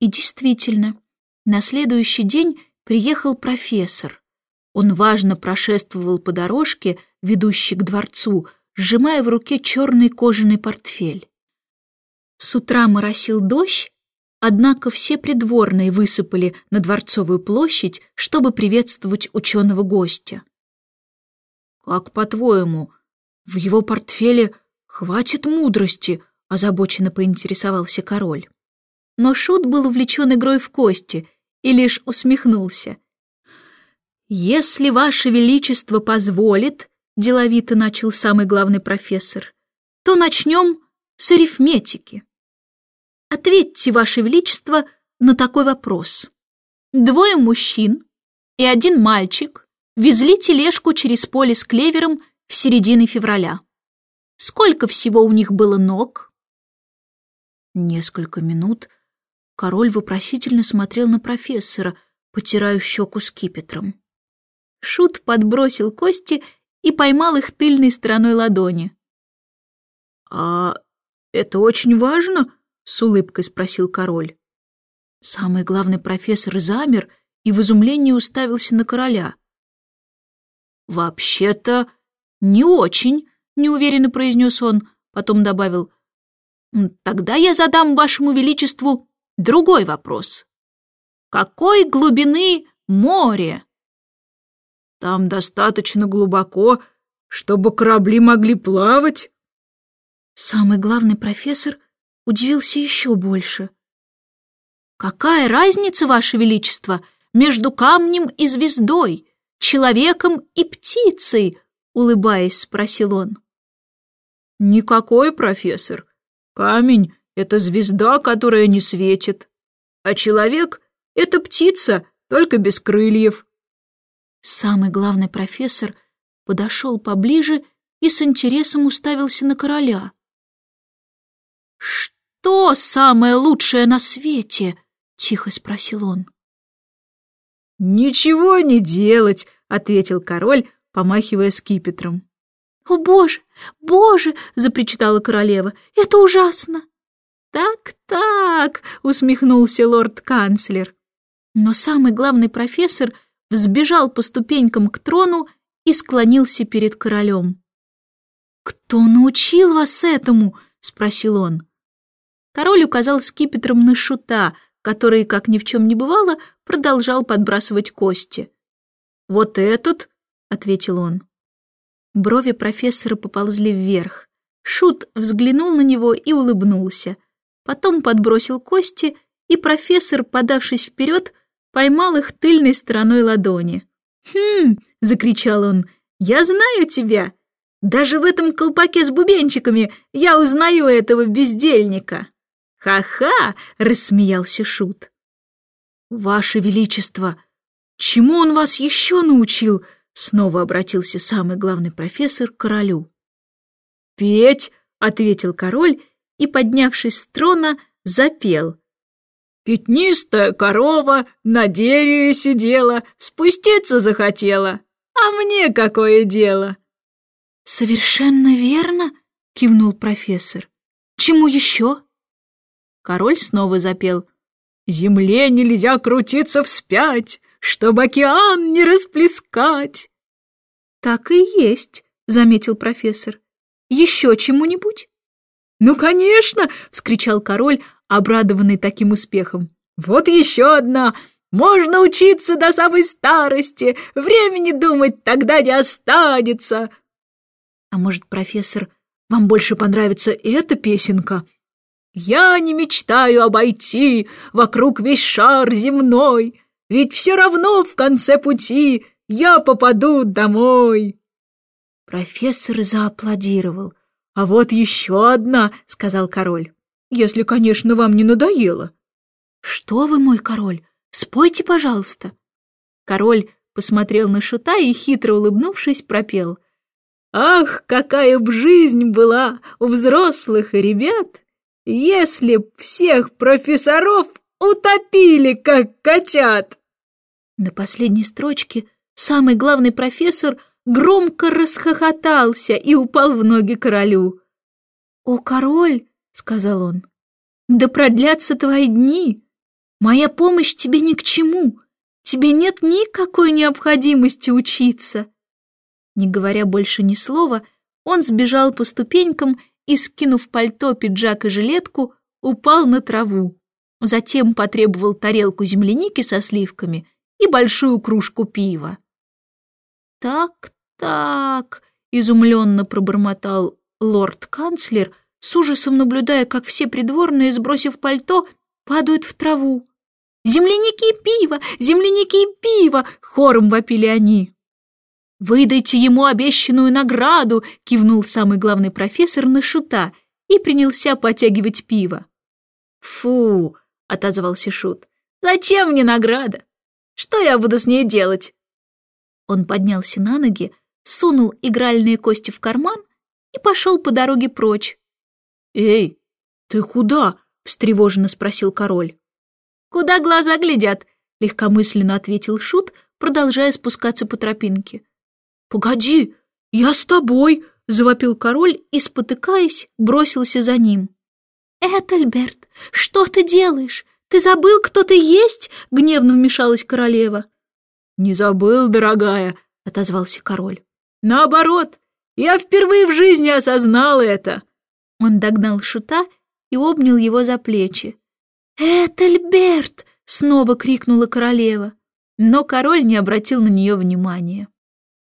И действительно, на следующий день приехал профессор. Он важно прошествовал по дорожке, ведущей к дворцу, сжимая в руке черный кожаный портфель. С утра моросил дождь, однако все придворные высыпали на Дворцовую площадь, чтобы приветствовать ученого гостя. «Как по-твоему, в его портфеле хватит мудрости?» — озабоченно поинтересовался король. Но Шут был увлечен игрой в кости и лишь усмехнулся. «Если Ваше Величество позволит», — деловито начал самый главный профессор, «то начнем с арифметики». Ответьте, Ваше Величество, на такой вопрос. Двое мужчин и один мальчик везли тележку через поле с клевером в середине февраля. Сколько всего у них было ног? Несколько минут король вопросительно смотрел на профессора, потирая щеку скипетром. Шут подбросил кости и поймал их тыльной стороной ладони. «А это очень важно?» — с улыбкой спросил король. Самый главный профессор замер и в изумлении уставился на короля. «Вообще-то не очень», — неуверенно произнес он, потом добавил. «Тогда я задам вашему величеству другой вопрос. Какой глубины море?» «Там достаточно глубоко, чтобы корабли могли плавать». Самый главный профессор — удивился еще больше. «Какая разница, Ваше Величество, между камнем и звездой, человеком и птицей?» — улыбаясь, спросил он. «Никакой, профессор. Камень — это звезда, которая не светит, а человек — это птица, только без крыльев». Самый главный профессор подошел поближе и с интересом уставился на короля. «Что самое лучшее на свете?» — тихо спросил он. «Ничего не делать», — ответил король, помахивая скипетром. «О, боже, боже!» — запричитала королева. «Это ужасно!» «Так-так!» — усмехнулся лорд-канцлер. Но самый главный профессор взбежал по ступенькам к трону и склонился перед королем. «Кто научил вас этому?» — спросил он. Король указал скипетром на шута, который, как ни в чем не бывало, продолжал подбрасывать кости. «Вот этот?» — ответил он. Брови профессора поползли вверх. Шут взглянул на него и улыбнулся. Потом подбросил кости, и профессор, подавшись вперед, поймал их тыльной стороной ладони. «Хм!» — закричал он. «Я знаю тебя! Даже в этом колпаке с бубенчиками я узнаю этого бездельника!» «Ха-ха!» — рассмеялся Шут. «Ваше Величество, чему он вас еще научил?» — снова обратился самый главный профессор к королю. «Петь!» — ответил король и, поднявшись с трона, запел. «Пятнистая корова на дереве сидела, спуститься захотела, а мне какое дело?» «Совершенно верно!» — кивнул профессор. «Чему еще?» Король снова запел. «Земле нельзя крутиться вспять, чтобы океан не расплескать!» «Так и есть», — заметил профессор. «Еще чему-нибудь?» «Ну, конечно!» — вскричал король, обрадованный таким успехом. «Вот еще одна! Можно учиться до самой старости! Времени думать тогда не останется!» «А может, профессор, вам больше понравится эта песенка?» Я не мечтаю обойти вокруг весь шар земной, ведь все равно в конце пути я попаду домой. Профессор зааплодировал. «А вот еще одна», — сказал король, — «если, конечно, вам не надоело». «Что вы, мой король, спойте, пожалуйста». Король посмотрел на шута и, хитро улыбнувшись, пропел. «Ах, какая б жизнь была у взрослых ребят, если б всех профессоров утопили, как котят!» На последней строчке самый главный профессор громко расхохотался и упал в ноги королю. «О, король!» — сказал он. «Да продлятся твои дни! Моя помощь тебе ни к чему. Тебе нет никакой необходимости учиться. Не говоря больше ни слова, он сбежал по ступенькам и, скинув пальто, пиджак и жилетку, упал на траву. Затем потребовал тарелку земляники со сливками и большую кружку пива. «Так-так», — изумленно пробормотал лорд-канцлер, с ужасом наблюдая, как все придворные, сбросив пальто, падают в траву. «Земляники и пиво! Земляники и пиво!» — хором вопили они. «Выдайте ему обещанную награду!» — кивнул самый главный профессор на шута и принялся потягивать пиво. «Фу!» — отозвался шут. «Зачем мне награда? Что я буду с ней делать?» Он поднялся на ноги, сунул игральные кости в карман и пошел по дороге прочь. «Эй, ты куда?» — встревоженно спросил король. «Куда глаза глядят?» — легкомысленно ответил Шут, продолжая спускаться по тропинке. «Погоди, я с тобой!» — завопил король и, спотыкаясь, бросился за ним. «Этельберт, что ты делаешь? Ты забыл, кто ты есть?» — гневно вмешалась королева. «Не забыл, дорогая», — отозвался король. «Наоборот, я впервые в жизни осознал это». Он догнал Шута и обнял его за плечи. «Этельберт!» — снова крикнула королева, но король не обратил на нее внимания.